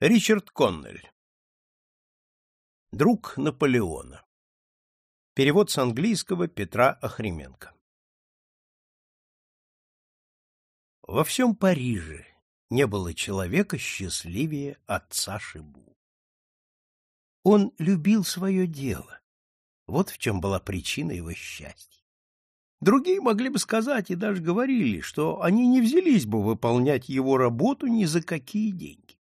Ричард Коннель. Друг Наполеона. Перевод с английского Петра Охременко. Во всем Париже не было человека счастливее отца Шибу. Он любил свое дело. Вот в чем была причина его счастья. Другие могли бы сказать и даже говорили, что они не взялись бы выполнять его работу ни за какие деньги.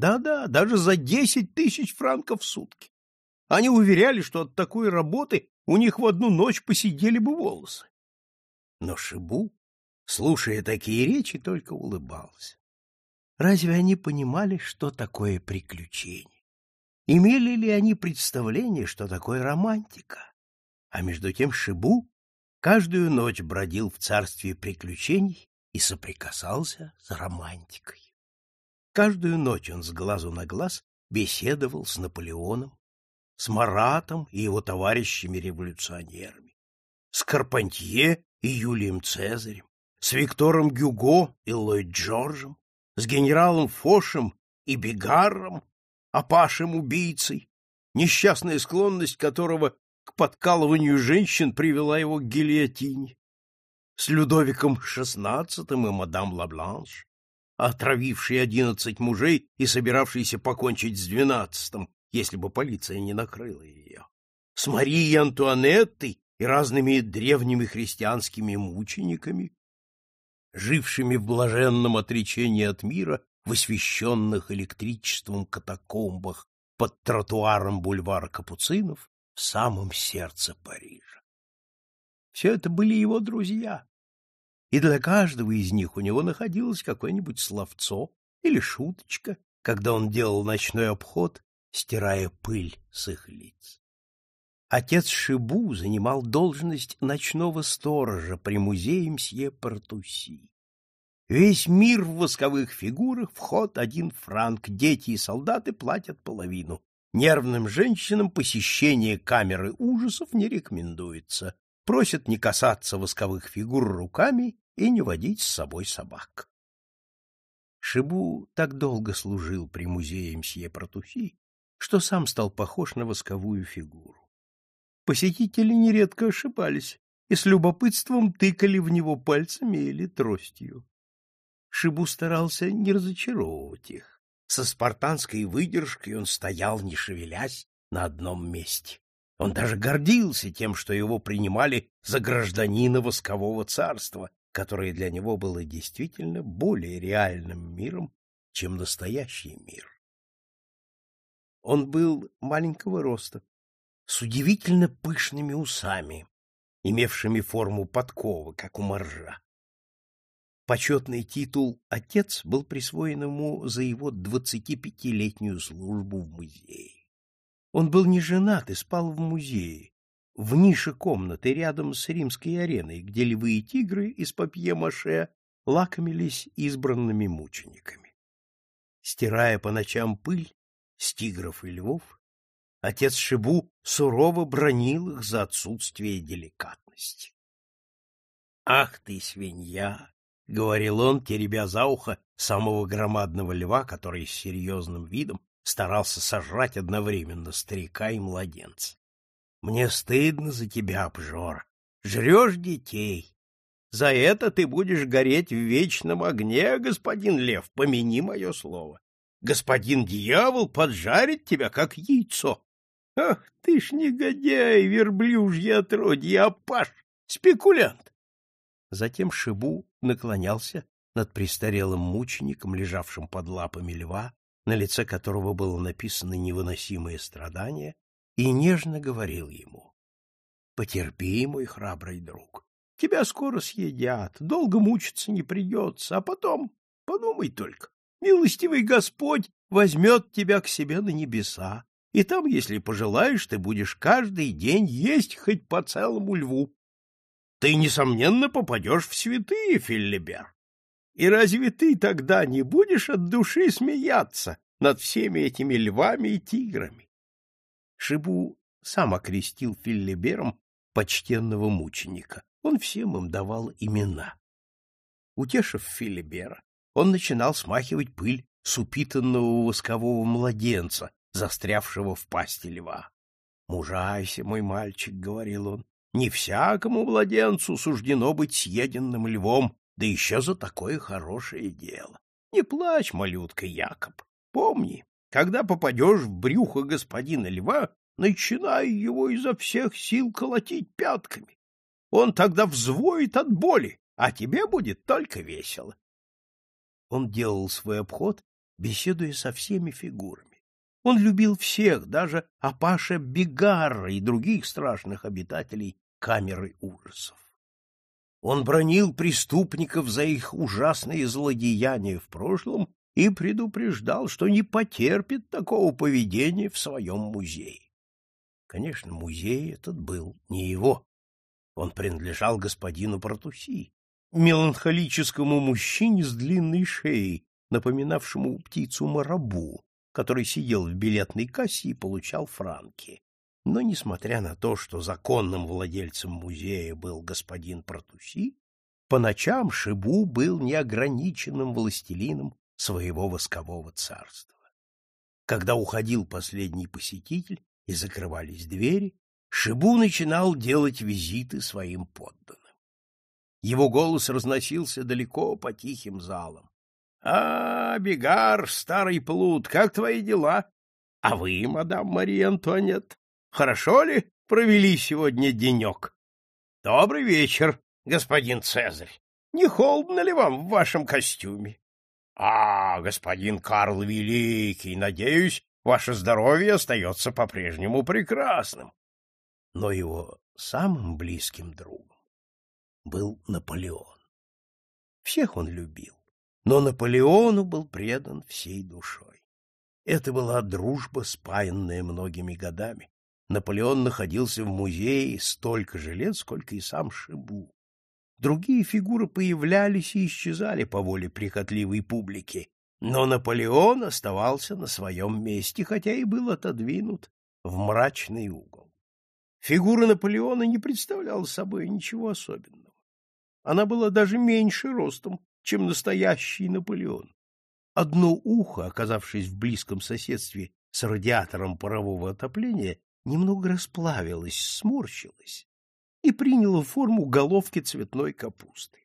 Да-да, даже за десять тысяч франков в сутки. Они уверяли, что от такой работы у них в одну ночь посидели бы волосы. Но Шибу, слушая такие речи, только улыбался. Разве они понимали, что такое приключение? Имели ли они представление, что такое романтика? А между тем Шибу каждую ночь бродил в царстве приключений и соприкасался с романтикой. Каждую ночь он с глазу на глаз беседовал с Наполеоном, с Маратом и его товарищами-революционерами, с Карпантье и Юлием Цезарем, с Виктором Гюго и Ллойд Джорджем, с генералом Фошем и Бегарром, Апашем-убийцей, несчастная склонность которого к подкалыванию женщин привела его к гильотине, с Людовиком XVI и мадам Лабланш, отравивший одиннадцать мужей и собиравшийся покончить с двенадцатым, если бы полиция не накрыла ее, с Марией Антуанеттой и разными древними христианскими мучениками, жившими в блаженном отречении от мира в освещенных электричеством катакомбах под тротуаром бульвара Капуцинов в самом сердце Парижа. Все это были его друзья, и для каждого из них у него находилось какое-нибудь словцо или шуточка, когда он делал ночной обход, стирая пыль с их лиц. Отец Шибу занимал должность ночного сторожа при музее мсье Портуси. Весь мир в восковых фигурах, вход один франк, дети и солдаты платят половину. Нервным женщинам посещение камеры ужасов не рекомендуется. Просят не касаться восковых фигур руками и не водить с собой собак. Шибу так долго служил при музее мсье Протухи, что сам стал похож на восковую фигуру. Посетители нередко ошибались и с любопытством тыкали в него пальцами или тростью. Шибу старался не разочаровывать их. Со спартанской выдержкой он стоял, не шевелясь, на одном месте. Он даже гордился тем, что его принимали за гражданина воскового царства, которое для него было действительно более реальным миром, чем настоящий мир. Он был маленького роста, с удивительно пышными усами, имевшими форму подковы, как у моржа. Почетный титул «отец» был присвоен ему за его двадцатипятилетнюю службу в музее. Он был не женат и спал в музее, в нише комнаты рядом с римской ареной, где львы и тигры из папье-маше лакомились избранными мучениками. Стирая по ночам пыль с тигров и львов, отец Шибу сурово бронил их за отсутствие деликатности. «Ах ты, свинья!» — говорил он, теребя за ухо самого громадного льва, который с серьезным видом старался сожрать одновременно старика и младенца. Мне стыдно за тебя, обжор. Жрешь детей. За это ты будешь гореть в вечном огне, господин лев, помяни мое слово. Господин дьявол поджарит тебя, как яйцо. Ах, ты ж негодяй, верблюжье отродье, опаш, спекулянт! Затем Шибу наклонялся над престарелым мучеником, лежавшим под лапами льва, на лице которого было написано невыносимое страдание, и нежно говорил ему, «Потерпи, мой храбрый друг, тебя скоро съедят, долго мучиться не придется, а потом, подумай только, милостивый Господь возьмет тебя к себе на небеса, и там, если пожелаешь, ты будешь каждый день есть хоть по целому льву. Ты, несомненно, попадешь в святые, Филлибер. И разве ты тогда не будешь от души смеяться над всеми этими львами и тиграми? Шибу сам окрестил Филлибером почтенного мученика. Он всем им давал имена. Утешив Филибера, он начинал смахивать пыль с упитанного воскового младенца, застрявшего в пасти льва. «Мужайся, мой мальчик», — говорил он, — «не всякому младенцу суждено быть съеденным львом, да еще за такое хорошее дело. Не плачь, малютка Якоб, помни, когда попадешь в брюхо господина льва, начинай его изо всех сил колотить пятками. Он тогда взвоет от боли, а тебе будет только весело. Он делал свой обход, беседуя со всеми фигурами. Он любил всех, даже Апаша Бегарра и других страшных обитателей камеры ужасов. Он бронил преступников за их ужасные злодеяния в прошлом и предупреждал, что не потерпит такого поведения в своем музее. Конечно, музей этот был не его. Он принадлежал господину Протуси, меланхолическому мужчине с длинной шеей, напоминавшему птицу марабу, который сидел в билетной кассе и получал франки. Но, несмотря на то, что законным владельцем музея был господин Протуси, по ночам Шибу был неограниченным властелином своего воскового царства. Когда уходил последний посетитель и закрывались двери, Шибу начинал делать визиты своим подданным. Его голос разносился далеко по тихим залам. — А, Бегар, старый плут, как твои дела? А вы, мадам Мария Антуанет, хорошо ли провели сегодня денек? — Добрый вечер, господин Цезарь. Не холодно ли вам в вашем костюме? — А, господин Карл Великий, надеюсь, ваше здоровье остается по-прежнему прекрасным. Но его самым близким другом был Наполеон. Всех он любил но Наполеону был предан всей душой. Это была дружба, спаянная многими годами. Наполеон находился в музее столько же лет, сколько и сам Шибу. Другие фигуры появлялись и исчезали по воле прихотливой публики, но Наполеон оставался на своем месте, хотя и был отодвинут в мрачный угол. Фигура Наполеона не представляла собой ничего особенного. Она была даже меньше ростом, чем настоящий Наполеон. Одно ухо, оказавшись в близком соседстве с радиатором парового отопления, немного расплавилось, сморщилось и приняло форму головки цветной капусты.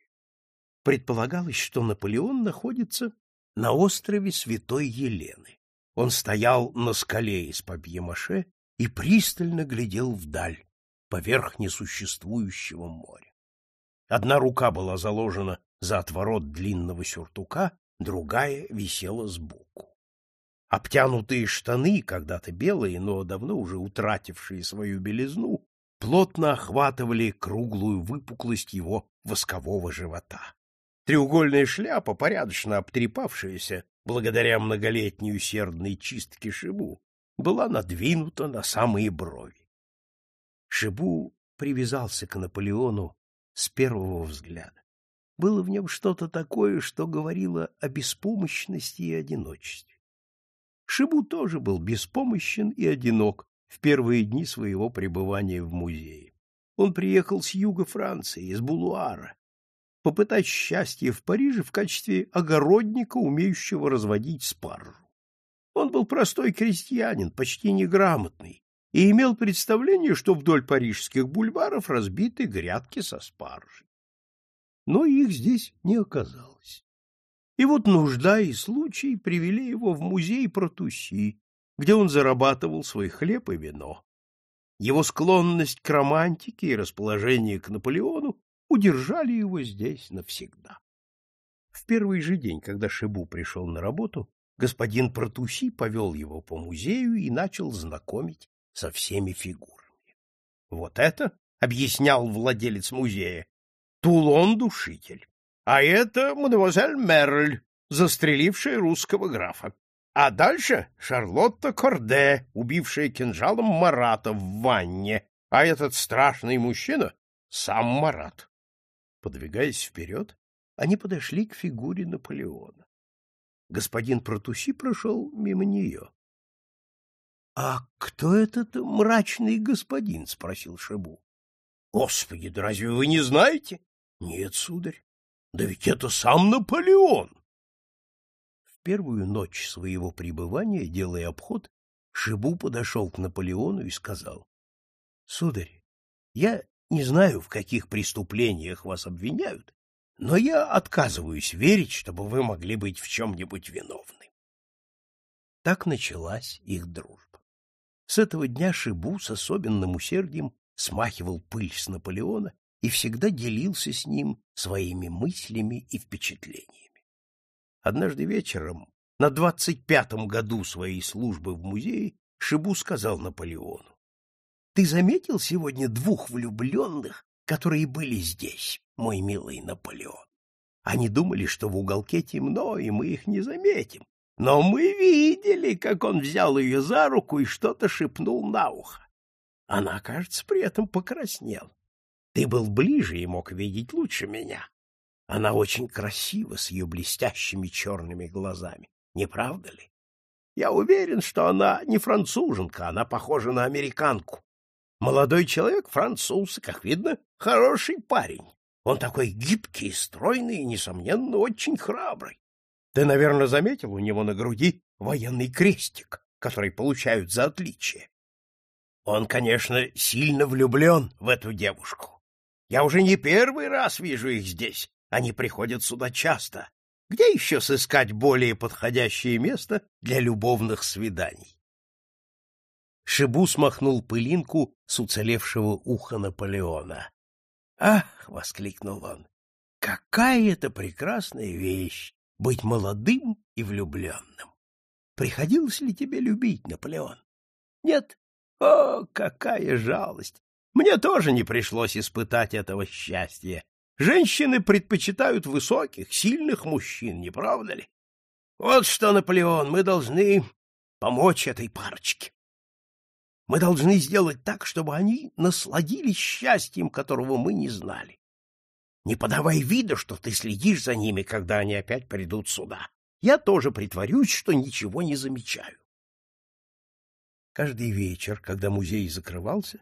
Предполагалось, что Наполеон находится на острове Святой Елены. Он стоял на скале из папье-маше и пристально глядел вдаль, поверх несуществующего моря. Одна рука была заложена за отворот длинного сюртука, другая висела сбоку. Обтянутые штаны, когда-то белые, но давно уже утратившие свою белизну, плотно охватывали круглую выпуклость его воскового живота. Треугольная шляпа, порядочно обтрепавшаяся, благодаря многолетней усердной чистке Шибу, была надвинута на самые брови. Шибу привязался к Наполеону с первого взгляда. Было в нем что-то такое, что говорило о беспомощности и одиночестве. Шибу тоже был беспомощен и одинок в первые дни своего пребывания в музее. Он приехал с юга Франции, из Булуара, попытать счастье в Париже в качестве огородника, умеющего разводить спаржу. Он был простой крестьянин, почти неграмотный, и имел представление, что вдоль парижских бульваров разбиты грядки со спаржей но их здесь не оказалось. И вот нужда и случай привели его в музей Протуси, где он зарабатывал свой хлеб и вино. Его склонность к романтике и расположение к Наполеону удержали его здесь навсегда. В первый же день, когда Шибу пришел на работу, господин Протуси повел его по музею и начал знакомить со всеми фигурами. Вот это, — объяснял владелец музея, Тулон-душитель. А это мадемуазель Мерль, застрелившая русского графа. А дальше Шарлотта Корде, убившая кинжалом Марата в ванне. А этот страшный мужчина — сам Марат. Подвигаясь вперед, они подошли к фигуре Наполеона. Господин Протуси прошел мимо нее. — А кто этот мрачный господин? — спросил Шабу. — Господи, да разве вы не знаете? Нет, сударь. Да ведь это сам Наполеон. Первую ночь своего пребывания, делая обход, Шибу подошел к Наполеону и сказал, — Сударь, я не знаю, в каких преступлениях вас обвиняют, но я отказываюсь верить, чтобы вы могли быть в чем-нибудь виновны. Так началась их дружба. С этого дня Шибу с особенным усердием смахивал пыль с Наполеона и всегда делился с ним своими мыслями и впечатлениями. Однажды вечером, на двадцать пятом году своей службы в музее, Шибу сказал Наполеону, «Ты заметил сегодня двух влюбленных, которые были здесь, мой милый Наполеон? Они думали, что в уголке темно, и мы их не заметим. Но мы видели, как он взял ее за руку и что-то шепнул на ухо. Она, кажется, при этом покраснела. Ты был ближе и мог видеть лучше меня. Она очень красива с ее блестящими черными глазами, не правда ли? Я уверен, что она не француженка, она похожа на американку. Молодой человек француз, как видно, хороший парень. Он такой гибкий, стройный и, несомненно, очень храбрый. Ты, наверное, заметил у него на груди военный крестик, который получают за отличие. Он, конечно, сильно влюблен в эту девушку. Я уже не первый раз вижу их здесь. Они приходят сюда часто. Где еще сыскать более подходящее место для любовных свиданий? Шибу смахнул пылинку с уцелевшего уха Наполеона. «Ах!» — воскликнул он. «Какая это прекрасная вещь! быть молодым и влюбленным. Приходилось ли тебе любить, Наполеон? Нет? О, какая жалость! Мне тоже не пришлось испытать этого счастья. Женщины предпочитают высоких, сильных мужчин, не правда ли? Вот что, Наполеон, мы должны помочь этой парочке. Мы должны сделать так, чтобы они насладились счастьем, которого мы не знали. Не подавай вида, что ты следишь за ними, когда они опять придут сюда. Я тоже притворюсь, что ничего не замечаю. Каждый вечер, когда музей закрывался,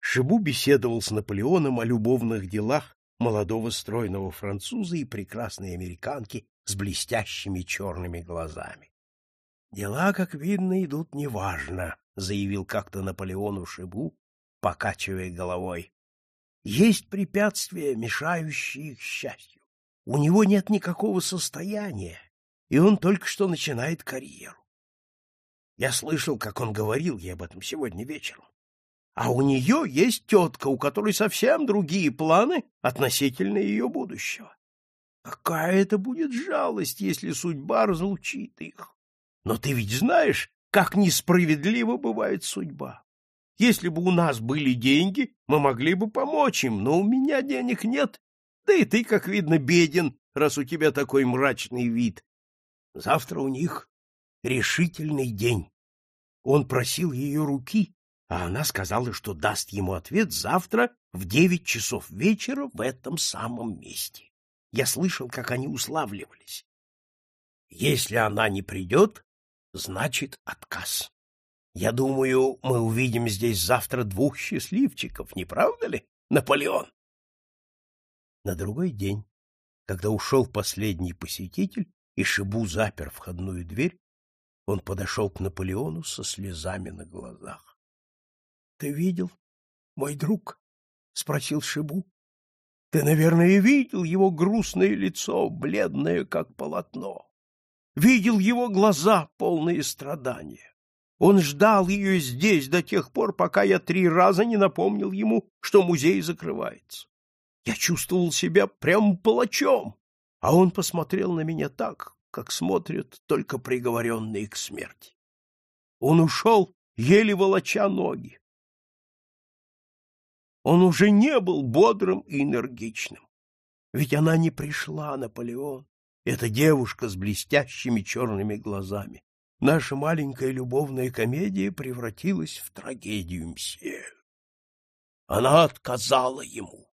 Шибу беседовал с Наполеоном о любовных делах молодого стройного француза и прекрасной американки с блестящими черными глазами. «Дела, как видно, идут неважно», — заявил как-то Наполеону Шибу, покачивая головой. Есть препятствия, мешающие их счастью. У него нет никакого состояния, и он только что начинает карьеру. Я слышал, как он говорил ей об этом сегодня вечером. А у нее есть тетка, у которой совсем другие планы относительно ее будущего. Какая это будет жалость, если судьба разлучит их. Но ты ведь знаешь, как несправедлива бывает судьба. Если бы у нас были деньги, мы могли бы помочь им, но у меня денег нет. Да и ты, как видно, беден, раз у тебя такой мрачный вид. Завтра у них решительный день. Он просил ее руки, а она сказала, что даст ему ответ завтра в девять часов вечера в этом самом месте. Я слышал, как они уславливались. Если она не придет, значит отказ. Я думаю, мы увидим здесь завтра двух счастливчиков, не правда ли, Наполеон? На другой день, когда ушел последний посетитель и Шибу запер входную дверь, он подошел к Наполеону со слезами на глазах. — Ты видел, мой друг? — спросил Шибу. — Ты, наверное, видел его грустное лицо, бледное, как полотно. Видел его глаза, полные страдания. Он ждал ее здесь до тех пор, пока я три раза не напомнил ему, что музей закрывается. Я чувствовал себя прям палачом, а он посмотрел на меня так, как смотрят только приговоренные к смерти. Он ушел, еле волоча ноги. Он уже не был бодрым и энергичным. Ведь она не пришла, Наполеон, эта девушка с блестящими черными глазами наша маленькая любовная комедия превратилась в трагедию мсье. Она отказала ему.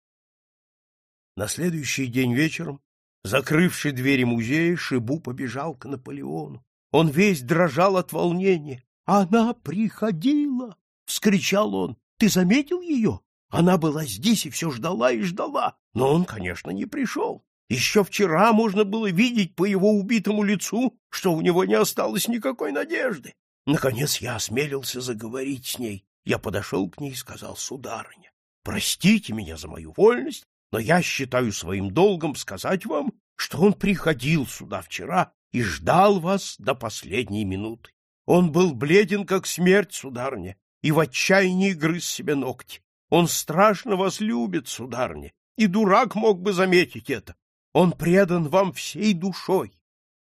На следующий день вечером, закрывший двери музея, Шибу побежал к Наполеону. Он весь дрожал от волнения. «Она приходила!» — вскричал он. «Ты заметил ее? Она была здесь и все ждала и ждала, но он, конечно, не пришел. Еще вчера можно было видеть по его убитому лицу, что у него не осталось никакой надежды. Наконец я осмелился заговорить с ней. Я подошел к ней и сказал, сударыня, простите меня за мою вольность, но я считаю своим долгом сказать вам, что он приходил сюда вчера и ждал вас до последней минуты. Он был бледен, как смерть, сударыня, и в отчаянии грыз себе ногти. Он страшно вас любит, сударыня, и дурак мог бы заметить это. Он предан вам всей душой,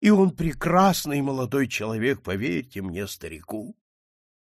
и он прекрасный молодой человек, поверьте мне, старику.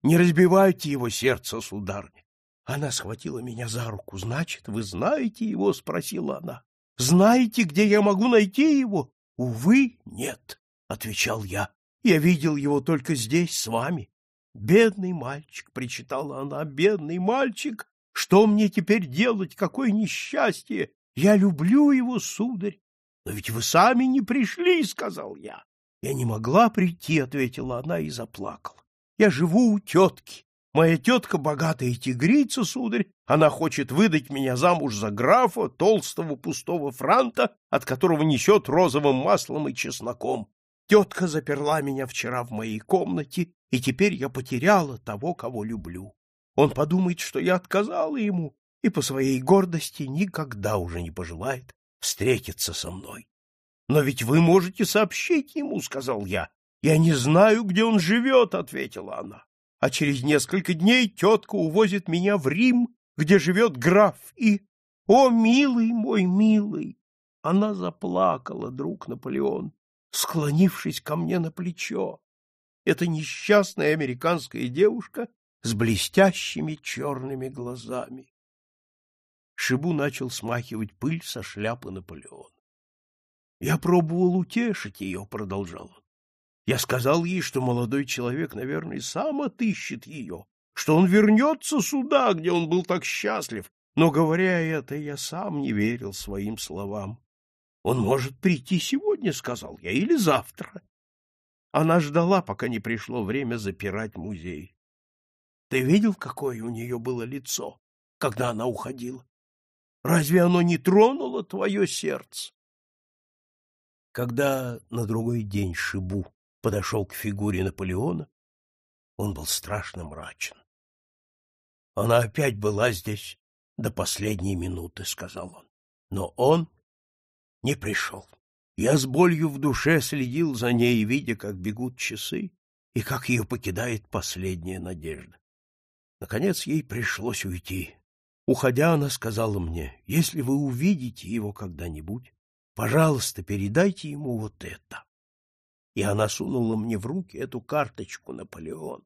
Не разбивайте его сердце, сударыня. Она схватила меня за руку. Значит, вы знаете его? спросила она. Знаете, где я могу найти его? Увы, нет, отвечал я. Я видел его только здесь с вами. Бедный мальчик, причитала она, бедный мальчик. Что мне теперь делать? Какое несчастье! Я люблю его, сударь. Но ведь вы сами не пришли, сказал я. Я не могла прийти, ответила она и заплакала. Я живу у тетки. Моя тетка богатая тигрица, сударь, она хочет выдать меня замуж за графа, толстого пустого франта, от которого несет розовым маслом и чесноком. Тетка заперла меня вчера в моей комнате, и теперь я потеряла того, кого люблю. Он подумает, что я отказала ему, и по своей гордости никогда уже не пожелает встретиться со мной. — Но ведь вы можете сообщить ему, — сказал я. — Я не знаю, где он живет, — ответила она а через несколько дней тетка увозит меня в Рим, где живет граф, и... О, милый мой, милый! Она заплакала, друг Наполеон, склонившись ко мне на плечо. Это несчастная американская девушка с блестящими черными глазами. Шибу начал смахивать пыль со шляпы Наполеона. Я пробовал утешить ее, — продолжал он. Я сказал ей, что молодой человек, наверное, сам отыщет ее, что он вернется сюда, где он был так счастлив, но, говоря это, я сам не верил своим словам. Он может прийти сегодня, — сказал я, — или завтра. Она ждала, пока не пришло время запирать музей. Ты видел, какое у нее было лицо, когда она уходила? Разве оно не тронуло твое сердце? Когда на другой день Шибу подошел к фигуре Наполеона, он был страшно мрачен. Она опять была здесь до последней минуты, — сказал он. Но он не пришел. Я с болью в душе следил за ней, видя, как бегут часы и как ее покидает последняя надежда. Наконец ей пришлось уйти. Уходя, она сказала мне, если вы увидите его когда-нибудь, пожалуйста, передайте ему вот это и она сунула мне в руки эту карточку Наполеон.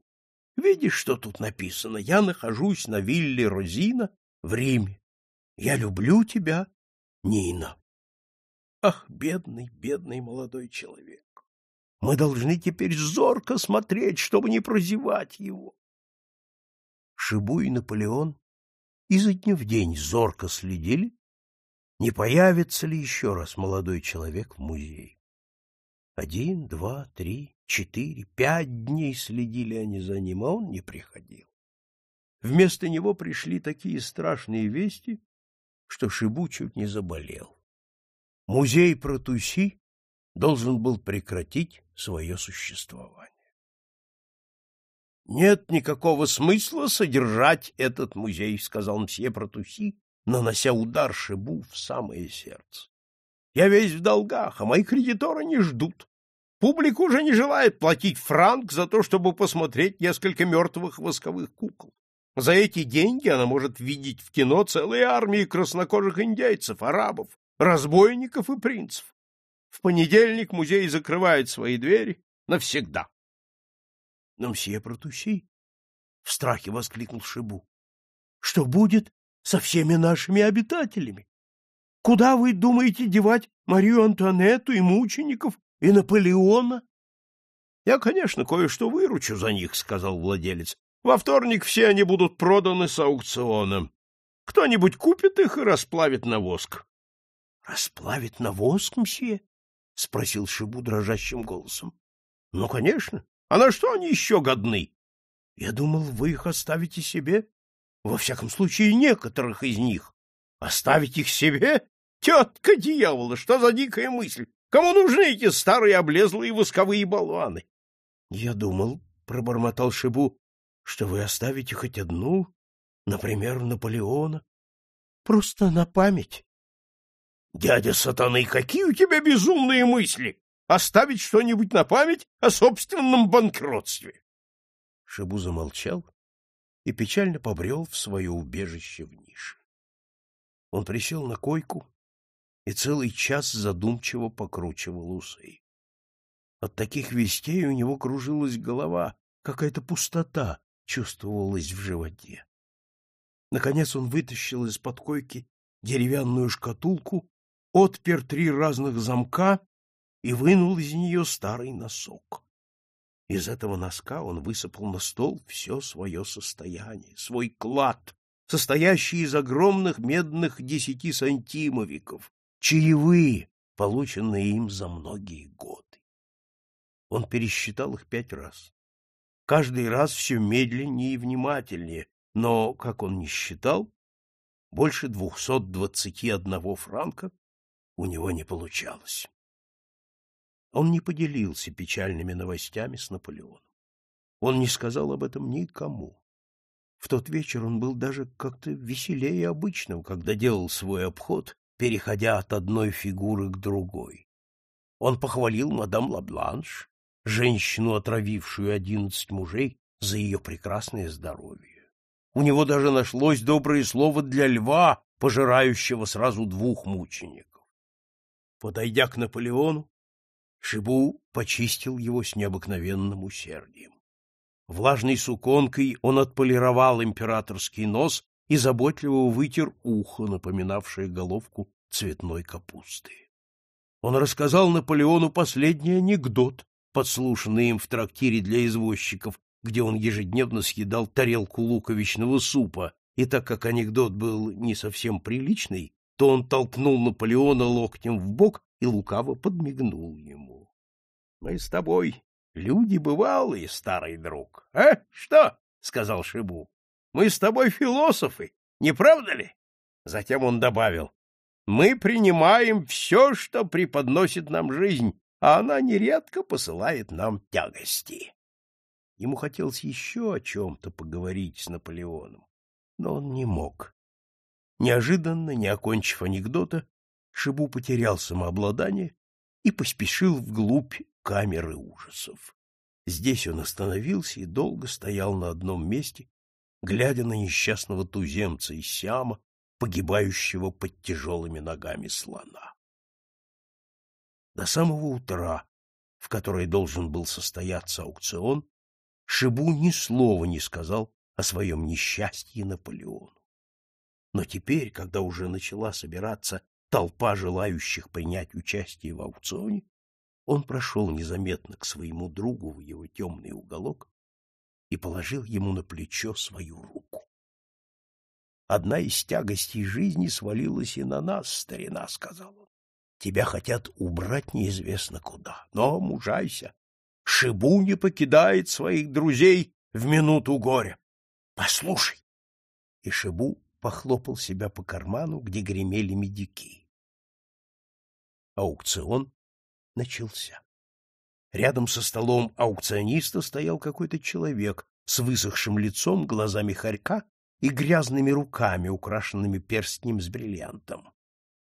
Видишь, что тут написано? Я нахожусь на вилле Розина в Риме. Я люблю тебя, Нина. Ах, бедный, бедный молодой человек! Мы должны теперь зорко смотреть, чтобы не прозевать его. Шибу и Наполеон изо дня в день зорко следили, не появится ли еще раз молодой человек в музее. Один, два, три, четыре, пять дней следили они за ним, а он не приходил. Вместо него пришли такие страшные вести, что Шибу чуть не заболел. Музей Протуси должен был прекратить свое существование. «Нет никакого смысла содержать этот музей», — сказал мсье Протуси, нанося удар Шибу в самое сердце. «Я весь в долгах, а мои кредиторы не ждут. Публика уже не желает платить франк за то, чтобы посмотреть несколько мертвых восковых кукол. За эти деньги она может видеть в кино целые армии краснокожих индейцев, арабов, разбойников и принцев. В понедельник музей закрывает свои двери навсегда. — Но мсье Протуси, — в страхе воскликнул Шибу, — что будет со всеми нашими обитателями? Куда вы думаете девать Марию Антуанетту и мучеников, и Наполеона? — Я, конечно, кое-что выручу за них, — сказал владелец. — Во вторник все они будут проданы с аукциона. Кто-нибудь купит их и расплавит на воск. — Расплавит на воск, мсье? — спросил Шибу дрожащим голосом. — Ну, конечно. А на что они еще годны? — Я думал, вы их оставите себе. Во всяком случае, некоторых из них. — Оставить их себе? Тетка дьявола, что за дикая мысль? Кому нужны эти старые облезлые восковые болваны? — Я думал, — пробормотал Шибу, — что вы оставите хоть одну, например, Наполеона. Просто на память. — Дядя сатаны, какие у тебя безумные мысли! Оставить что-нибудь на память о собственном банкротстве! Шибу замолчал и печально побрел в свое убежище в нише. Он присел на койку и целый час задумчиво покручивал усы. От таких вестей у него кружилась голова, какая-то пустота чувствовалась в животе. Наконец он вытащил из-под койки деревянную шкатулку, отпер три разных замка и вынул из нее старый носок. Из этого носка он высыпал на стол все свое состояние, свой клад, состоящий из огромных медных десятисантимовиков, чаевые, полученные им за многие годы. Он пересчитал их пять раз. Каждый раз все медленнее и внимательнее, но, как он не считал, больше двухсот двадцати одного франка у него не получалось. Он не поделился печальными новостями с Наполеоном. Он не сказал об этом никому. В тот вечер он был даже как-то веселее обычного, когда делал свой обход, переходя от одной фигуры к другой. Он похвалил мадам Лабланш, женщину, отравившую одиннадцать мужей, за ее прекрасное здоровье. У него даже нашлось доброе слово для льва, пожирающего сразу двух мучеников. Подойдя к Наполеону, Шибу почистил его с необыкновенным усердием. Влажной суконкой он отполировал императорский нос и заботливо вытер ухо, напоминавшее головку цветной капусты. Он рассказал Наполеону последний анекдот, подслушанный им в трактире для извозчиков, где он ежедневно съедал тарелку луковичного супа, и так как анекдот был не совсем приличный, то он толкнул Наполеона локтем в бок и лукаво подмигнул ему. — Мы с тобой люди бывалые, старый друг. — А? Что? — сказал Шибу. — Мы с тобой философы, не правда ли? Затем он добавил. — Мы принимаем все, что преподносит нам жизнь, а она нередко посылает нам тягости. Ему хотелось еще о чем-то поговорить с Наполеоном, но он не мог. Неожиданно, не окончив анекдота, Шибу потерял самообладание и поспешил вглубь камеры ужасов. Здесь он остановился и долго стоял на одном месте, глядя на несчастного туземца из Сиама, погибающего под тяжелыми ногами слона. До самого утра, в которое должен был состояться аукцион, Шибу ни слова не сказал о своем несчастье Наполеону. Но теперь, когда уже начала собираться толпа желающих принять участие в аукционе, он прошел незаметно к своему другу в его темный уголок и положил ему на плечо свою руку. «Одна из тягостей жизни свалилась и на нас, старина», — сказал он. «Тебя хотят убрать неизвестно куда, но мужайся. Шибу не покидает своих друзей в минуту горя. Послушай!» И Шибу похлопал себя по карману, где гремели медики. Аукцион начался. Рядом со столом аукциониста стоял какой-то человек с высохшим лицом, глазами хорька и грязными руками, украшенными перстнем с бриллиантом.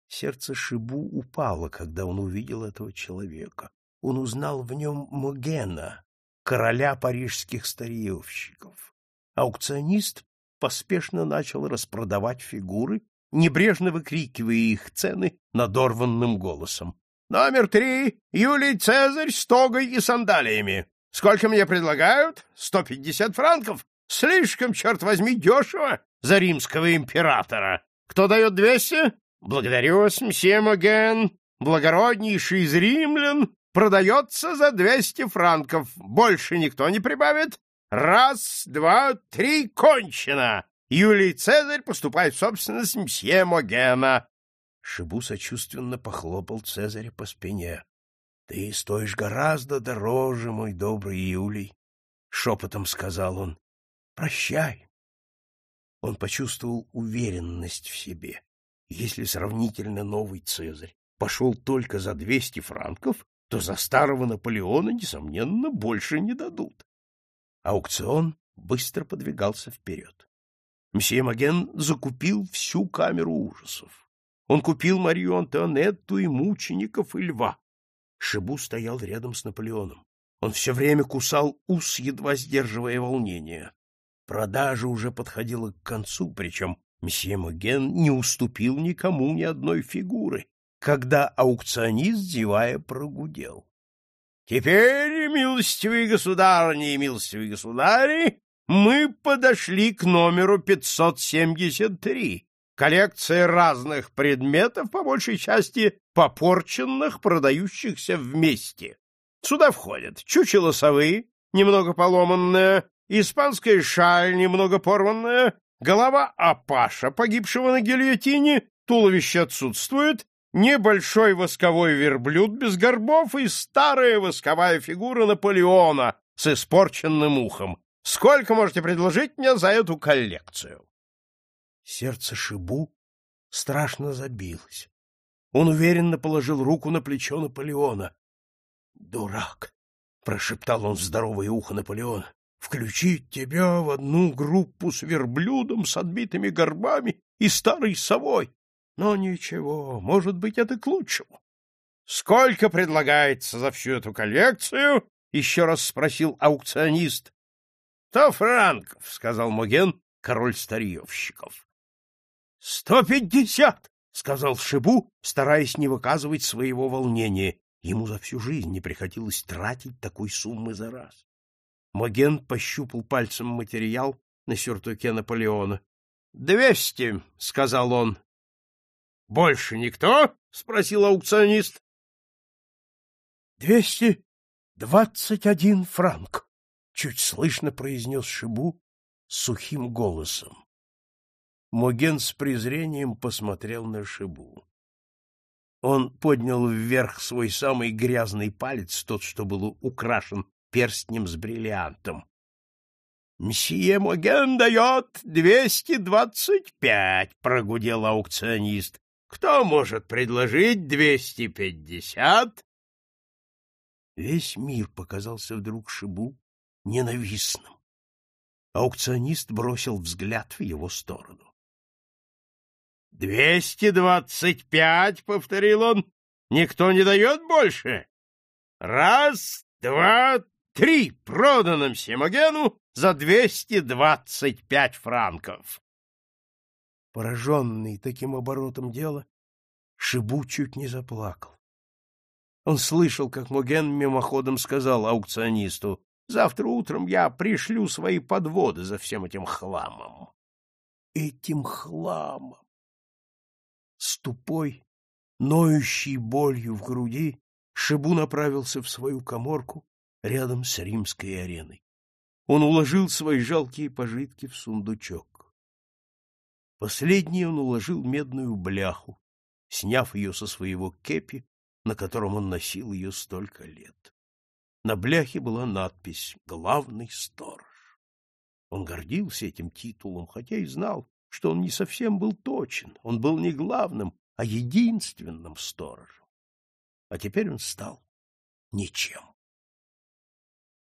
Сердце Шибу упало, когда он увидел этого человека. Он узнал в нем Могена, короля парижских старьевщиков. Аукционист поспешно начал распродавать фигуры, небрежно выкрикивая их цены надорванным голосом. «Номер три — Юлий Цезарь с тогой и сандалиями. Сколько мне предлагают? Сто пятьдесят франков? Слишком, черт возьми, дешево за римского императора. Кто дает двести? Благодарю вас, мсье Моген. Благороднейший из римлян продается за двести франков. Больше никто не прибавит. Раз, два, три, кончено! Юлий Цезарь поступает в собственность мсье Могена. Шибу сочувственно похлопал Цезаря по спине. — Ты стоишь гораздо дороже, мой добрый Юлий, — шепотом сказал он. — Прощай. Он почувствовал уверенность в себе. Если сравнительно новый Цезарь пошел только за 200 франков, то за старого Наполеона, несомненно, больше не дадут. Аукцион быстро подвигался вперед. Мсье Маген закупил всю камеру ужасов. Он купил Марию Антуанетту и мучеников, и льва. Шибу стоял рядом с Наполеоном. Он все время кусал ус, едва сдерживая волнение. Продажа уже подходила к концу, причем месье Моген не уступил никому ни одной фигуры, когда аукционист, зевая, прогудел. — Теперь, милостивые государыни и милостивые государи, мы подошли к номеру 573. Коллекция разных предметов, по большей части попорченных, продающихся вместе. Сюда входят чучело совы, немного поломанное, испанская шаль, немного порванная, голова Апаша, погибшего на гильотине, туловище отсутствует, небольшой восковой верблюд без горбов и старая восковая фигура Наполеона с испорченным ухом. Сколько можете предложить мне за эту коллекцию? Сердце Шибу страшно забилось. Он уверенно положил руку на плечо Наполеона. «Дурак!» — прошептал он в здоровое ухо Наполеона. «Включить тебя в одну группу с верблюдом, с отбитыми горбами и старой совой. Но ничего, может быть, это к лучшему». «Сколько предлагается за всю эту коллекцию?» — еще раз спросил аукционист. «Сто франков», — сказал Моген, король старьевщиков. «Сто пятьдесят!» — сказал Шибу, стараясь не выказывать своего волнения. Ему за всю жизнь не приходилось тратить такой суммы за раз. Моген пощупал пальцем материал на сюртуке Наполеона. — Двести, — сказал он. — Больше никто? — спросил аукционист. — Двести двадцать один франк, — чуть слышно произнес Шибу сухим голосом. Моген с презрением посмотрел на Шибу. Он поднял вверх свой самый грязный палец, тот, что был украшен перстнем с бриллиантом. — Мсье Моген дает двести двадцать пять, — прогудел аукционист. — Кто может предложить двести пятьдесят? Весь мир показался вдруг Шибу ненавистным. Аукционист бросил взгляд в его сторону. «Двести двадцать пять!» — повторил он. «Никто не дает больше?» «Раз, два, три! Продано Мсимогену за двести двадцать пять франков!» Пораженный таким оборотом дела, Шибу чуть не заплакал. Он слышал, как Моген мимоходом сказал аукционисту, «Завтра утром я пришлю свои подводы за всем этим хламом». Этим хламом! С тупой, ноющей болью в груди Шибу направился в свою коморку рядом с римской ареной. Он уложил свои жалкие пожитки в сундучок. Последний он уложил медную бляху, сняв ее со своего кепи, на котором он носил ее столько лет. На бляхе была надпись «Главный сторож». Он гордился этим титулом, хотя и знал, что он не совсем был точен, он был не главным, а единственным сторожем. А теперь он стал ничем.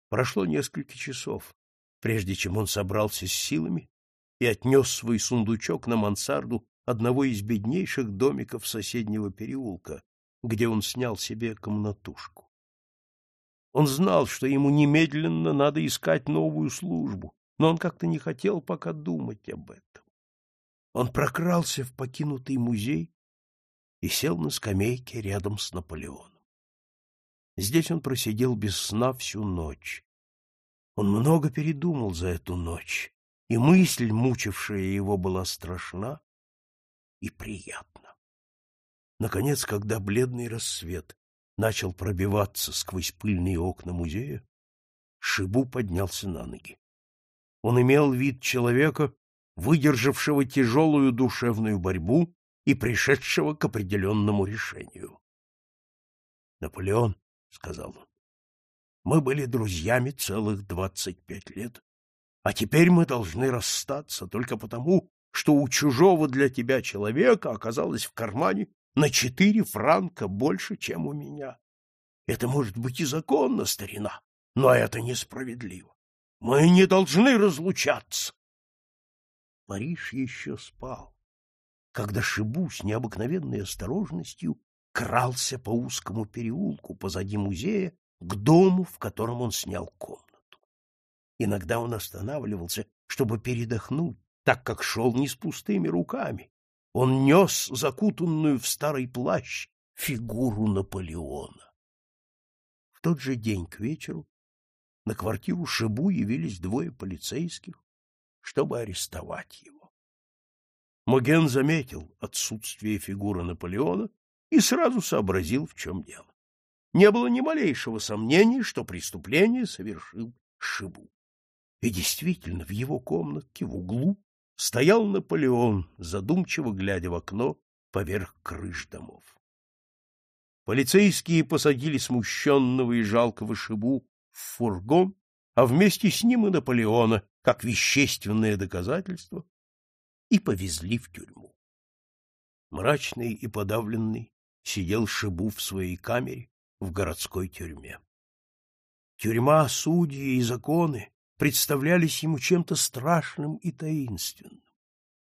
Прошло несколько часов, прежде чем он собрался с силами и отнес свой сундучок на мансарду одного из беднейших домиков соседнего переулка, где он снял себе комнатушку. Он знал, что ему немедленно надо искать новую службу, но он как-то не хотел пока думать об этом. Он прокрался в покинутый музей и сел на скамейке рядом с Наполеоном. Здесь он просидел без сна всю ночь. Он много передумал за эту ночь, и мысль, мучившая его, была страшна и приятна. Наконец, когда бледный рассвет начал пробиваться сквозь пыльные окна музея, Шибу поднялся на ноги. Он имел вид человека, выдержавшего тяжелую душевную борьбу и пришедшего к определенному решению. — Наполеон, — сказал он, — мы были друзьями целых двадцать пять лет, а теперь мы должны расстаться только потому, что у чужого для тебя человека оказалось в кармане на четыре франка больше, чем у меня. Это может быть и законно, старина, но это несправедливо. Мы не должны разлучаться. Париж еще спал, когда Шибу с необыкновенной осторожностью крался по узкому переулку позади музея к дому, в котором он снял комнату. Иногда он останавливался, чтобы передохнуть, так как шел не с пустыми руками. Он нес закутанную в старый плащ фигуру Наполеона. В тот же день к вечеру на квартиру Шибу явились двое полицейских, чтобы арестовать его. Моген заметил отсутствие фигуры Наполеона и сразу сообразил, в чем дело. Не было ни малейшего сомнения, что преступление совершил Шибу. И действительно, в его комнатке в углу стоял Наполеон, задумчиво глядя в окно поверх крыш домов. Полицейские посадили смущенного и жалкого Шибу в фургон, а вместе с ним и Наполеона, как вещественное доказательство, и повезли в тюрьму. Мрачный и подавленный сидел Шибу в своей камере в городской тюрьме. Тюрьма, судьи и законы представлялись ему чем-то страшным и таинственным.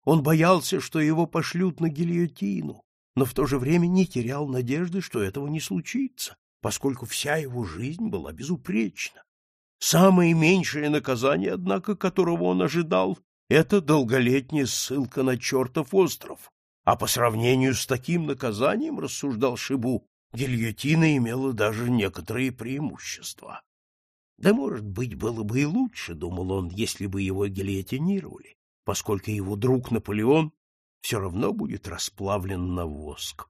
Он боялся, что его пошлют на гильотину, но в то же время не терял надежды, что этого не случится, поскольку вся его жизнь была безупречна. Самое меньшее наказание, однако, которого он ожидал, это долголетняя ссылка на чертов остров. А по сравнению с таким наказанием, рассуждал Шибу, гильотина имела даже некоторые преимущества. Да, может быть, было бы и лучше, думал он, если бы его гильотинировали, поскольку его друг Наполеон все равно будет расплавлен на воск.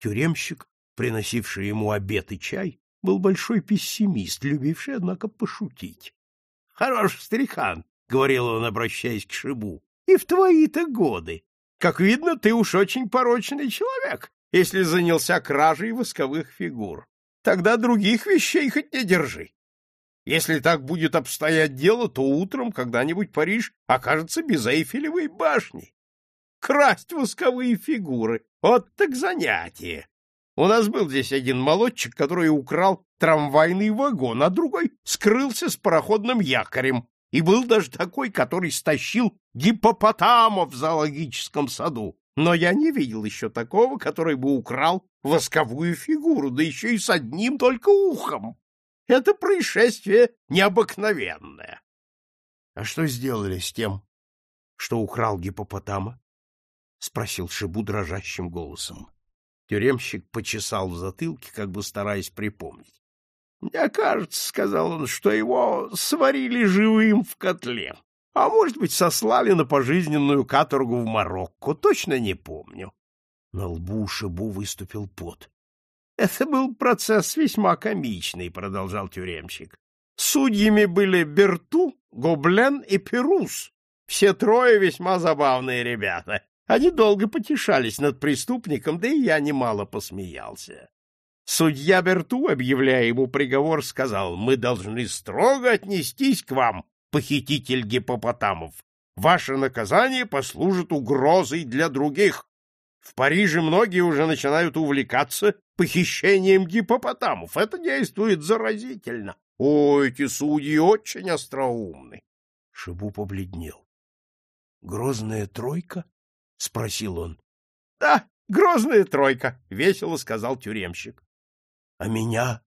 Тюремщик, приносивший ему обед и чай, был большой пессимист, любивший, однако, пошутить. — Хорош старихан, — говорил он, обращаясь к Шибу, — и в твои-то годы. Как видно, ты уж очень порочный человек, если занялся кражей восковых фигур. Тогда других вещей хоть не держи. Если так будет обстоять дело, то утром когда-нибудь Париж окажется без Эйфелевой башни. Красть восковые фигуры — вот так занятие. У нас был здесь один молодчик, который украл трамвайный вагон, а другой скрылся с пароходным якорем. И был даже такой, который стащил гипопотама в зоологическом саду. Но я не видел еще такого, который бы украл восковую фигуру, да еще и с одним только ухом. Это происшествие необыкновенное. — А что сделали с тем, что украл гипопотама? — спросил Шибу дрожащим голосом. Тюремщик почесал в затылке, как бы стараясь припомнить. — Мне кажется, — сказал он, — что его сварили живым в котле, а, может быть, сослали на пожизненную каторгу в Марокко, точно не помню. На лбу Шибу выступил пот. Это был процесс весьма комичный, продолжал тюремщик. Судьями были Берту, Гоблен и Перус. Все трое весьма забавные ребята. Они долго потешались над преступником, да и я немало посмеялся. Судья Берту, объявляя ему приговор, сказал, «Мы должны строго отнестись к вам, похититель гипопотамов. Ваше наказание послужит угрозой для других. В Париже многие уже начинают увлекаться похищением гипопотамов. Это действует заразительно. О, эти судьи очень остроумны. Шибу побледнел. — Грозная тройка? — спросил он. — Да, грозная тройка, — весело сказал тюремщик. — А меня?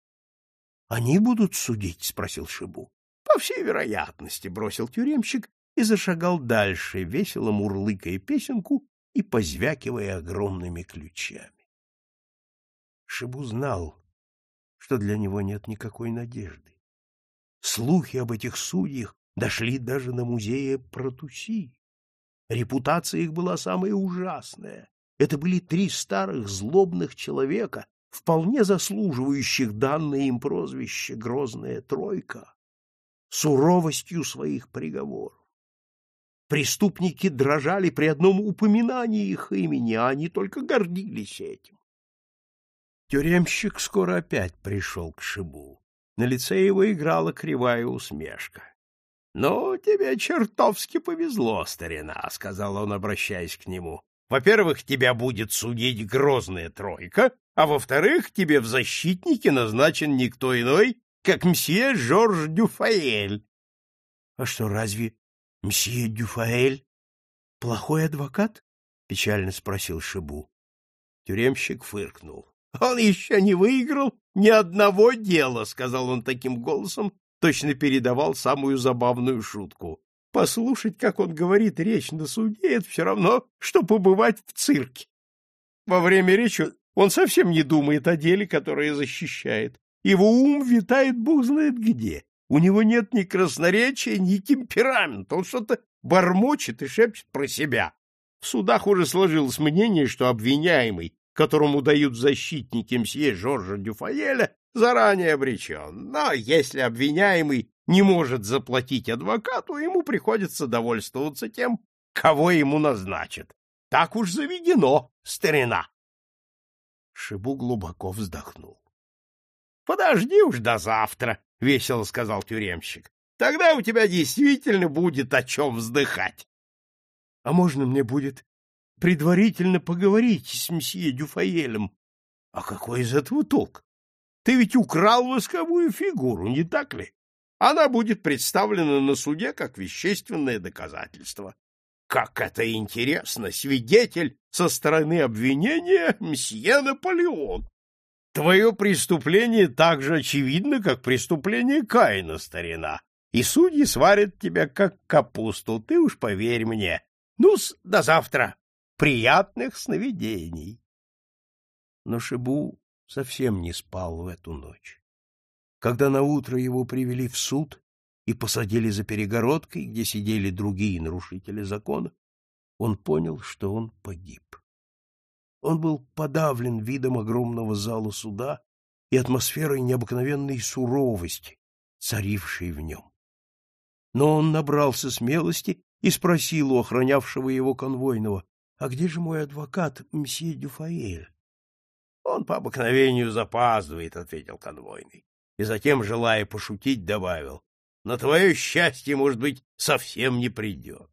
Они будут судить? — спросил Шибу. — По всей вероятности, — бросил тюремщик и зашагал дальше, весело мурлыкая песенку и позвякивая огромными ключами. Шибу знал, что для него нет никакой надежды. Слухи об этих судьях дошли даже на музее Протуси. Репутация их была самая ужасная. Это были три старых злобных человека, вполне заслуживающих данное им прозвище «Грозная тройка», суровостью своих приговоров. Преступники дрожали при одном упоминании их имени, а они только гордились этим. Тюремщик скоро опять пришел к Шибу. На лице его играла кривая усмешка. — Ну, тебе чертовски повезло, старина, — сказал он, обращаясь к нему. — Во-первых, тебя будет судить грозная тройка, а во-вторых, тебе в защитники назначен никто иной, как мсье Жорж Дюфаэль. — А что, разве мсье Дюфаэль плохой адвокат? — печально спросил Шибу. Тюремщик фыркнул. — Он еще не выиграл ни одного дела, — сказал он таким голосом, точно передавал самую забавную шутку. Послушать, как он говорит речь на суде, это все равно, что побывать в цирке. Во время речи он совсем не думает о деле, которое защищает. Его ум витает бог знает где. У него нет ни красноречия, ни темперамента. Он что-то бормочет и шепчет про себя. В судах уже сложилось мнение, что обвиняемый, которому дают защитники мсье Жоржа Дюфаеля, заранее обречен. Но если обвиняемый не может заплатить адвокату, ему приходится довольствоваться тем, кого ему назначат. Так уж заведено, старина. Шибу глубоко вздохнул. — Подожди уж до завтра, — весело сказал тюремщик. — Тогда у тебя действительно будет о чем вздыхать. — А можно мне будет предварительно поговорить с мсье Дюфаелем? — А какой из этого толк? Ты ведь украл восковую фигуру, не так ли? Она будет представлена на суде как вещественное доказательство. Как это интересно! Свидетель со стороны обвинения — мсье Наполеон. Твое преступление так же очевидно, как преступление Каина, старина, и судьи сварят тебя как капусту, ты уж поверь мне. Ну-с, до завтра. Приятных сновидений. Но Шибу совсем не спал в эту ночь. Когда наутро его привели в суд и посадили за перегородкой, где сидели другие нарушители закона, он понял, что он погиб. Он был подавлен видом огромного зала суда и атмосферой необыкновенной суровости, царившей в нем. Но он набрался смелости и спросил у охранявшего его конвойного, «А где же мой адвокат, мсье Дюфаэль?» Он по обыкновению запаздывает, — ответил конвойный. И затем, желая пошутить, добавил. — На твое счастье, может быть, совсем не придет.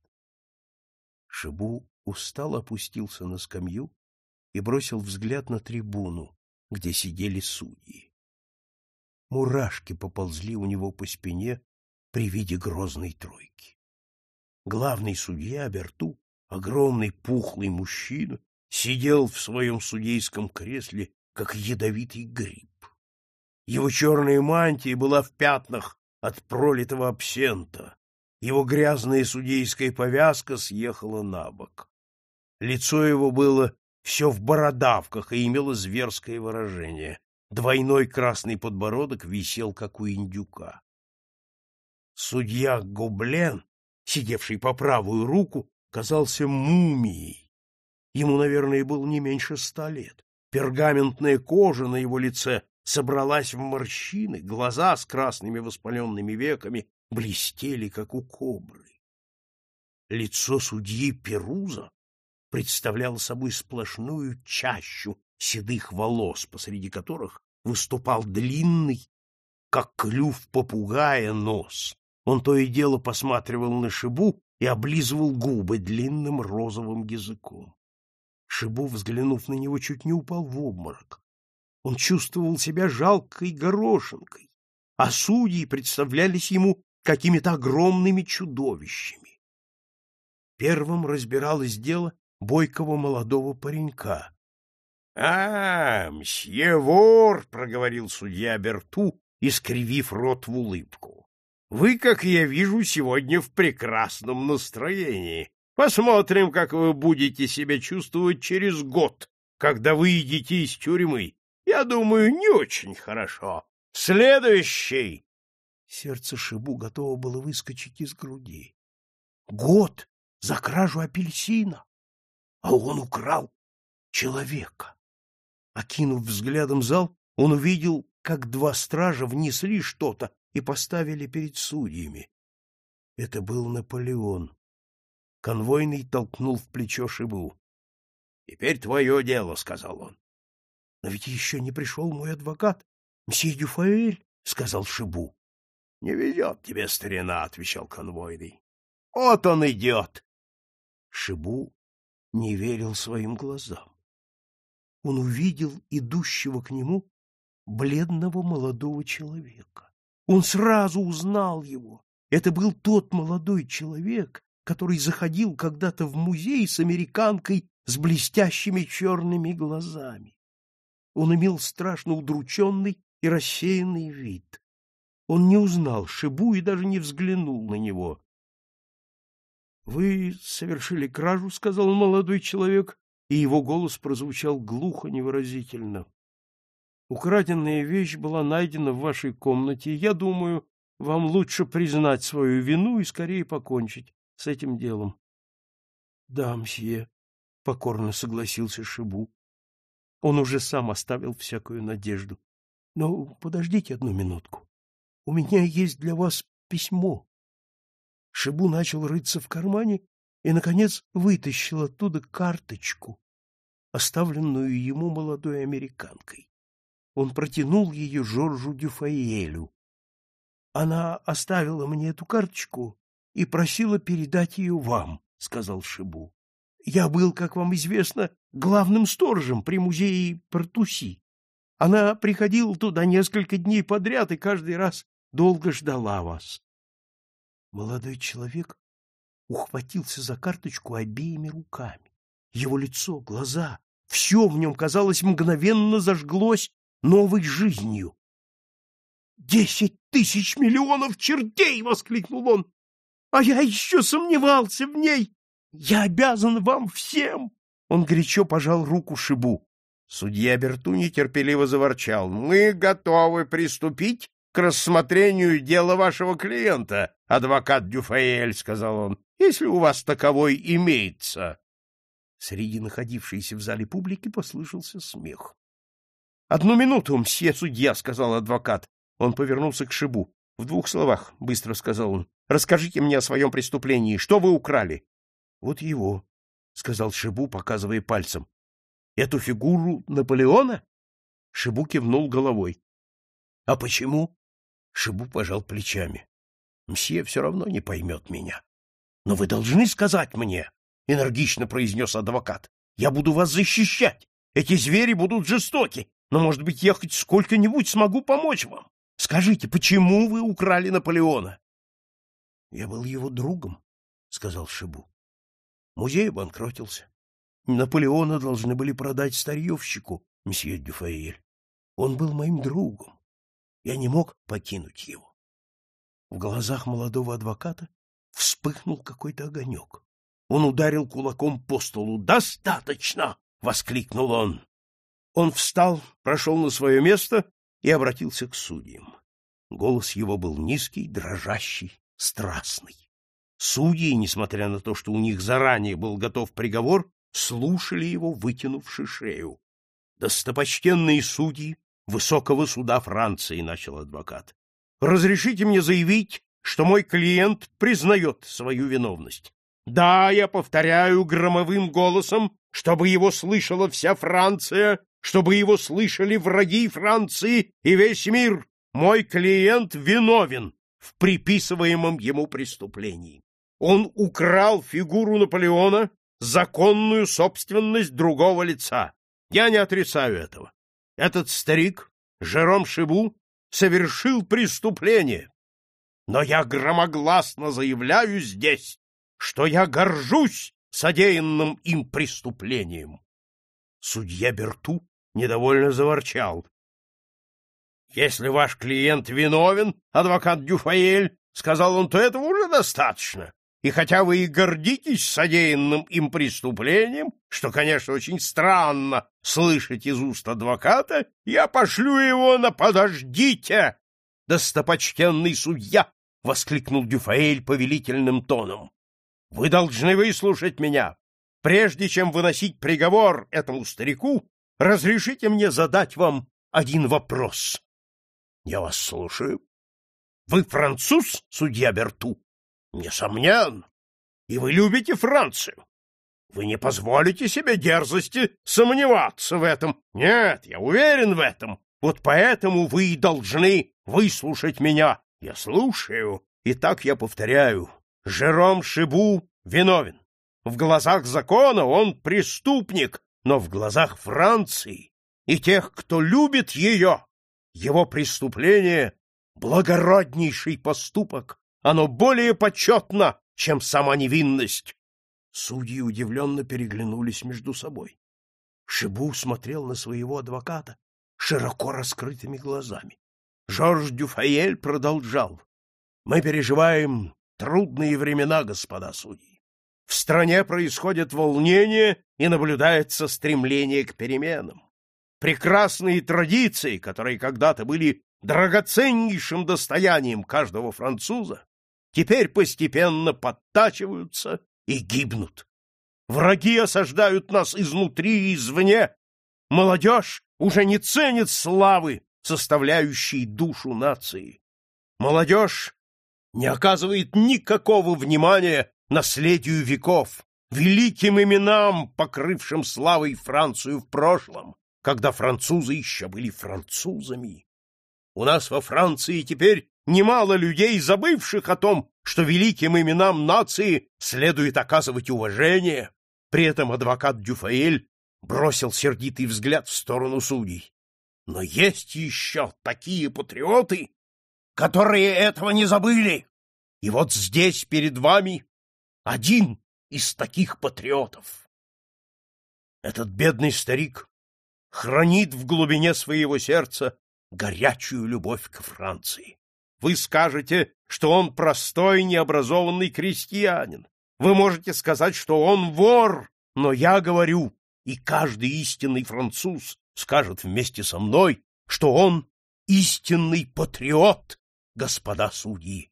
Шибу устал опустился на скамью и бросил взгляд на трибуну, где сидели судьи. Мурашки поползли у него по спине при виде грозной тройки. Главный судья Берту, огромный пухлый мужчина, сидел в своем судейском кресле, как ядовитый гриб. Его черная мантия была в пятнах от пролитого абсента, его грязная судейская повязка съехала на бок. Лицо его было все в бородавках и имело зверское выражение. Двойной красный подбородок висел, как у индюка. Судья Гоблен, сидевший по правую руку, казался мумией, Ему, наверное, было не меньше ста лет. Пергаментная кожа на его лице собралась в морщины, глаза с красными воспаленными веками блестели, как у кобры. Лицо судьи Перуза представляло собой сплошную чащу седых волос, посреди которых выступал длинный, как клюв попугая, нос. Он то и дело посматривал на шибу и облизывал губы длинным розовым языком. Шибу, взглянув на него, чуть не упал в обморок. Он чувствовал себя жалкой горошинкой, а судьи представлялись ему какими-то огромными чудовищами. Первым разбиралось дело бойкого молодого паренька. — А, мсье вор! — проговорил судья Берту, искривив рот в улыбку. — Вы, как я вижу, сегодня в прекрасном настроении. Посмотрим, как вы будете себя чувствовать через год, когда выйдете из тюрьмы. Я думаю, не очень хорошо. Следующий!» Сердце Шибу готово было выскочить из груди. Год за кражу апельсина, а он украл человека. Окинув взглядом зал, он увидел, как два стража внесли что-то и поставили перед судьями. Это был Наполеон. Конвойный толкнул в плечо Шибу. — Теперь твое дело, — сказал он. — Но ведь еще не пришел мой адвокат, мсье Дюфаэль, — сказал Шибу. — Не везет тебе, старина, — отвечал конвойный. — Вот он идет. Шибу не верил своим глазам. Он увидел идущего к нему бледного молодого человека. Он сразу узнал его. Это был тот молодой человек, который заходил когда-то в музей с американкой с блестящими черными глазами. Он имел страшно удрученный и рассеянный вид. Он не узнал Шибу и даже не взглянул на него. — Вы совершили кражу, — сказал молодой человек, и его голос прозвучал глухо, невыразительно. — Украденная вещь была найдена в вашей комнате, я думаю, вам лучше признать свою вину и скорее покончить с этим делом. — Да, мсье, — покорно согласился Шибу. Он уже сам оставил всякую надежду. — Но подождите одну минутку. У меня есть для вас письмо. Шибу начал рыться в кармане и, наконец, вытащил оттуда карточку, оставленную ему молодой американкой. Он протянул ее Жоржу Дюфаэлю. Она оставила мне эту карточку и просила передать ее вам, — сказал Шибу. Я был, как вам известно, главным сторожем при музее Портуси. Она приходила туда несколько дней подряд и каждый раз долго ждала вас. Молодой человек ухватился за карточку обеими руками. Его лицо, глаза, все в нем, казалось, мгновенно зажглось новой жизнью. «Десять тысяч миллионов чертей!» — воскликнул он. А я еще сомневался в ней. Я обязан вам всем. Он горячо пожал руку Шибу. Судья Берту нетерпеливо заворчал. Мы готовы приступить к рассмотрению дела вашего клиента, адвокат Дюфаэль, сказал он, если у вас таковой имеется. Среди находившейся в зале публики послышался смех. — Одну минуту, мсье судья, — сказал адвокат. Он повернулся к Шибу. — В двух словах, — быстро сказал он. Расскажите мне о своем преступлении. Что вы украли? — Вот его, — сказал Шибу, показывая пальцем. — Эту фигуру Наполеона? Шибу кивнул головой. — А почему? Шибу пожал плечами. — Мсье все равно не поймет меня. — Но вы должны сказать мне, — энергично произнес адвокат. — Я буду вас защищать. Эти звери будут жестоки, но, может быть, я хоть сколько-нибудь смогу помочь вам. Скажите, почему вы украли Наполеона? — Я был его другом, — сказал Шибу. Музей обанкротился. Наполеона должны были продать старьевщику, месье Дюфаэль. Он был моим другом. Я не мог покинуть его. В глазах молодого адвоката вспыхнул какой-то огонек. Он ударил кулаком по столу. «Достаточно!» — воскликнул он. Он встал, прошел на свое место и обратился к судьям. Голос его был низкий, дрожащий, страстный. Судьи, несмотря на то, что у них заранее был готов приговор, слушали его, вытянувши шею. «Достопочтенные судьи Высокого суда Франции», — начал адвокат, — «разрешите мне заявить, что мой клиент признает свою виновность. Да, я повторяю громовым голосом, чтобы его слышала вся Франция, чтобы его слышали враги Франции и весь мир. Мой клиент виновен в приписываемом ему преступлении. Он украл фигуру Наполеона, законную собственность другого лица. Я не отрицаю этого. Этот старик, Жером Шибу, совершил преступление. Но я громогласно заявляю здесь, что я горжусь содеянным им преступлением. Судья Берту недовольно заворчал. Если ваш клиент виновен, адвокат Дюфаэль, — сказал он, — то этого уже достаточно. И хотя вы и гордитесь содеянным им преступлением, что, конечно, очень странно слышать из уст адвоката, я пошлю его на «подождите!» «Достопочтенный судья!» — воскликнул Дюфаэль повелительным тоном. «Вы должны выслушать меня. Прежде чем выносить приговор этому старику, разрешите мне задать вам один вопрос. Я вас слушаю. Вы француз, судья Берту? Несомненно. И вы любите Францию. Вы не позволите себе дерзости сомневаться в этом. Нет, я уверен в этом. Вот поэтому вы и должны выслушать меня, Я слушаю, и так я повторяю. Жером Шибу виновен. В глазах закона он преступник, но в глазах Франции и тех, кто любит ее, его преступление — благороднейший поступок. Оно более почетно, чем сама невинность. Судьи удивленно переглянулись между собой. Шибу смотрел на своего адвоката широко раскрытыми глазами. Жорж Дюфаэль продолжал. Мы переживаем трудные времена, господа судьи. В стране происходят волнения и наблюдается стремление к переменам. Прекрасные традиции, которые когда-то были драгоценнейшим достоянием каждого француза, теперь постепенно подтачиваются и гибнут. Враги осаждают нас изнутри и извне. Молодежь уже не ценит славы, составляющей душу нации. Молодежь не оказывает никакого внимания наследию веков, великим именам, покрывшим славой Францию в прошлом, когда французы еще были французами. У нас во Франции теперь немало людей, забывших о том, что великим именам нации следует оказывать уважение. При этом адвокат Дюфаэль бросил сердитый взгляд в сторону судей. Но есть еще такие патриоты, которые этого не забыли. И вот здесь перед вами один из таких патриотов. Этот бедный старик хранит в глубине своего сердца горячую любовь к Франции. Вы скажете, что он простой, необразованный крестьянин. Вы можете сказать, что он вор, но я говорю, и каждый истинный француз скажет вместе со мной, что он истинный патриот, господа судьи.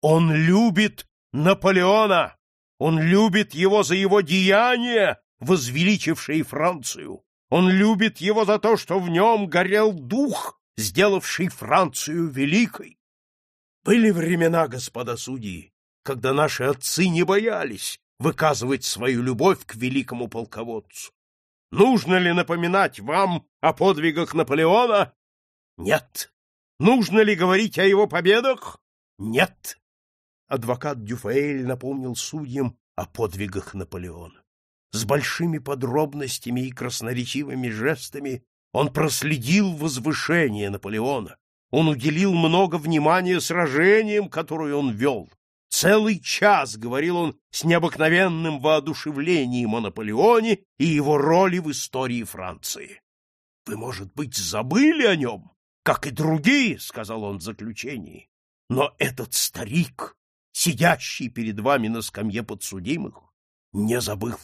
Он любит Наполеона, он любит его за его деяния, возвеличившие Францию. Он любит его за то, что в нем горел дух, сделавший Францию великой. Были времена, господа судьи, когда наши отцы не боялись выказывать свою любовь к великому полководцу. Нужно ли напоминать вам о подвигах Наполеона? Нет. Нужно ли говорить о его победах? Нет. Адвокат Дюфаэль напомнил судьям о подвигах Наполеона. С большими подробностями и красноречивыми жестами он проследил возвышение Наполеона. Он уделил много внимания сражениям, которые он вел. Целый час говорил он с необыкновенным воодушевлением о Наполеоне и его роли в истории Франции. — Вы, может быть, забыли о нем, как и другие, — сказал он в заключении. Но этот старик, сидящий перед вами на скамье подсудимых, не забыл.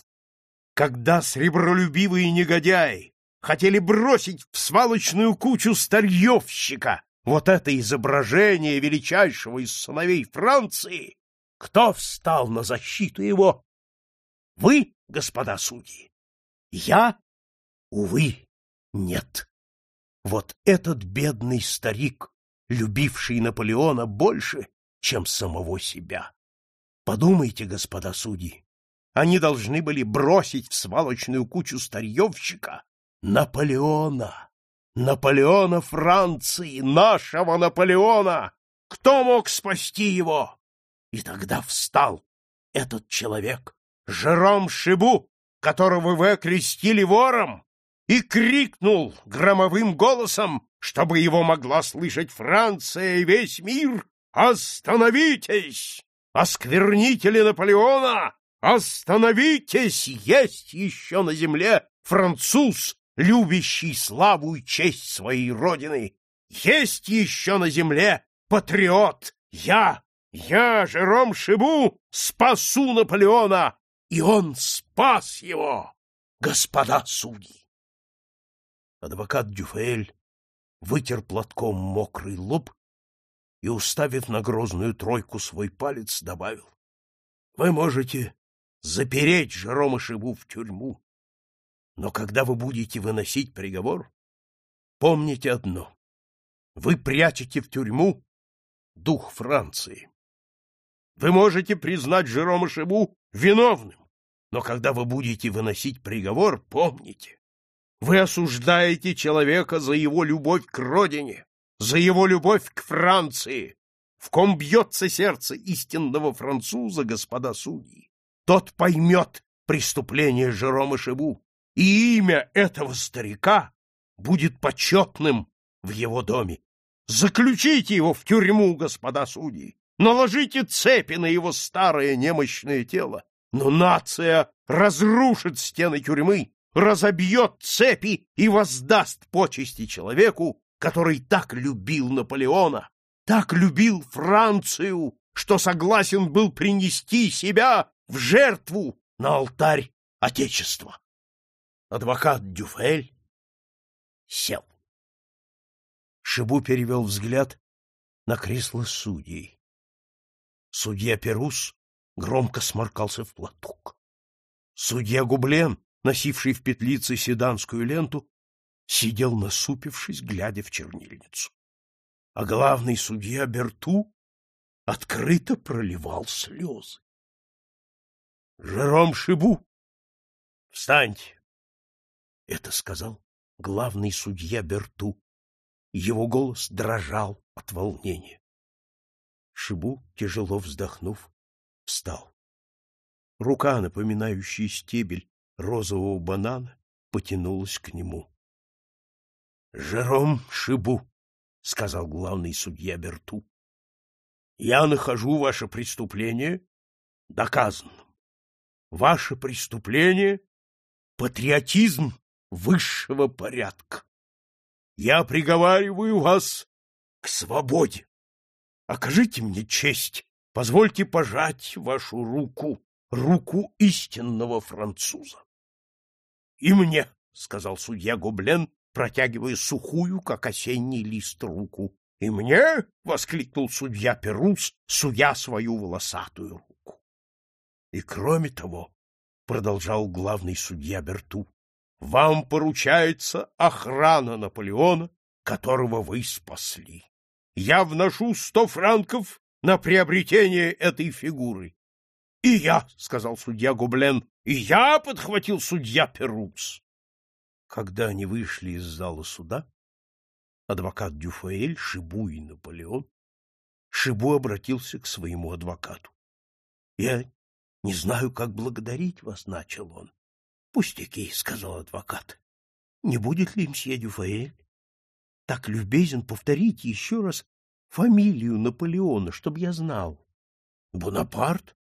Когда сребролюбивые негодяи хотели бросить в свалочную кучу старьевщика, вот это изображение величайшего из сыновей Франции, кто встал на защиту его? Вы, господа судьи? Я? Увы, нет. Вот этот бедный старик, любивший Наполеона больше, чем самого себя. Подумайте, господа судьи, они должны были бросить в свалочную кучу старьевщика Наполеона. Наполеона Франции, нашего Наполеона! Кто мог спасти его? И тогда встал этот человек, Жером Шибу, которого вы окрестили вором, и крикнул громовым голосом, чтобы его могла слышать Франция и весь мир, «Остановитесь! Осквернители Наполеона! Остановитесь! Есть еще на земле француз, любящий славу и честь своей родины. Есть еще на земле патриот. Я, я, Жером Шибу, спасу Наполеона, и он спас его, господа судьи. Адвокат Дюфель вытер платком мокрый лоб и, уставив на грозную тройку свой палец, добавил. — Вы можете запереть Жерома Шибу в тюрьму, но когда вы будете выносить приговор, помните одно. Вы прячете в тюрьму дух Франции. Вы можете признать Жерома Шибу виновным, но когда вы будете выносить приговор, помните, вы осуждаете человека за его любовь к родине, за его любовь к Франции. в ком бьется сердце истинного француза, господа судьи, тот поймет преступление Жерома Шибу, и имя этого старика будет почетным в его доме. Заключите его в тюрьму, господа судьи, наложите цепи на его старое немощное тело, но нация разрушит стены тюрьмы, разобьет цепи и воздаст почести человеку, который так любил Наполеона, так любил Францию, что согласен был принести себя в жертву на алтарь Отечества. Адвокат Дюфель сел. Шибу перевел взгляд на кресло судей. Судья Перус громко сморкался в платок. Судья Гублен, носивший в петлице седанскую ленту, сидел насупившись, глядя в чернильницу. А главный судья Берту открыто проливал слезы. — Жером Шибу! Встаньте! — это сказал главный судья Берту. Его голос дрожал от волнения. Шибу, тяжело вздохнув, встал. Рука, напоминающая стебель розового банана, потянулась к нему. — Жером Шибу, — сказал главный судья Берту, — я нахожу ваше преступление доказанным. Ваше преступление — патриотизм высшего порядка. Я приговариваю вас к свободе. Окажите мне честь, позвольте пожать вашу руку, руку истинного француза. — И мне, — сказал судья Гоблен, протягивая сухую, как осенний лист, руку. — И мне, — воскликнул судья Перус, суя свою волосатую руку. — И кроме того, — продолжал главный судья Берту, вам поручается охрана Наполеона, которого вы спасли. Я вношу сто франков на приобретение этой фигуры. — И я, — сказал судья Гублен, — и я, — подхватил судья Перукс. Когда они вышли из зала суда, адвокат Дюфаэль, Шибу и Наполеон, Шибу обратился к своему адвокату. — Я не знаю, как благодарить вас, — начал он. Пустяки, — сказал адвокат. — Не будет ли мсье Дюфаэль так любезен повторить еще раз фамилию Наполеона, чтобы я знал? — Бонапарт?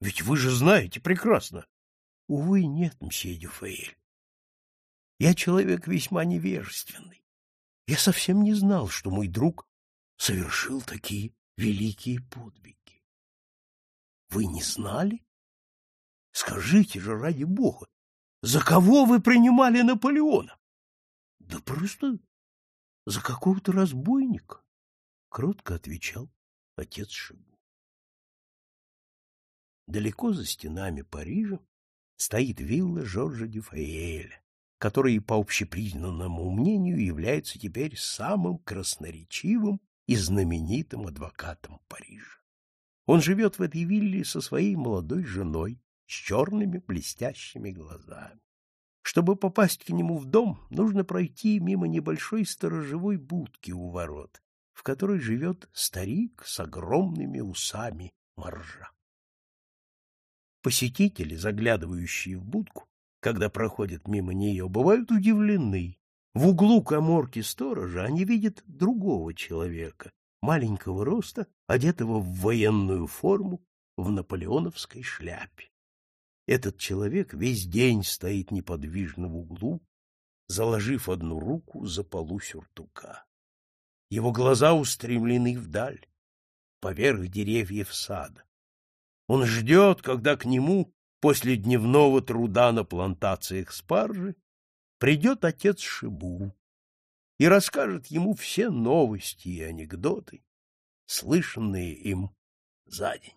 Ведь вы же знаете прекрасно. — Увы, нет, мсье Дюфаэль. Я человек весьма невежественный. Я совсем не знал, что мой друг совершил такие великие подвиги. Вы не знали? Скажите же, ради бога, за кого вы принимали Наполеона? Да просто за какого-то разбойника, кротко отвечал отец Шибу. Далеко за стенами Парижа стоит вилла Жоржа Дюфаэля, который, по общепризнанному мнению, является теперь самым красноречивым и знаменитым адвокатом Парижа. Он живет в этой вилле со своей молодой женой, с черными блестящими глазами. Чтобы попасть к нему в дом, нужно пройти мимо небольшой сторожевой будки у ворот, в которой живет старик с огромными усами моржа. Посетители, заглядывающие в будку, когда проходят мимо нее, бывают удивлены. В углу коморки сторожа они видят другого человека, маленького роста, одетого в военную форму, в наполеоновской шляпе. Этот человек весь день стоит неподвижно в углу, заложив одну руку за полу сюртука. Его глаза устремлены вдаль, поверх деревьев сада. Он ждет, когда к нему после дневного труда на плантациях спаржи придет отец Шибу и расскажет ему все новости и анекдоты, слышанные им за день.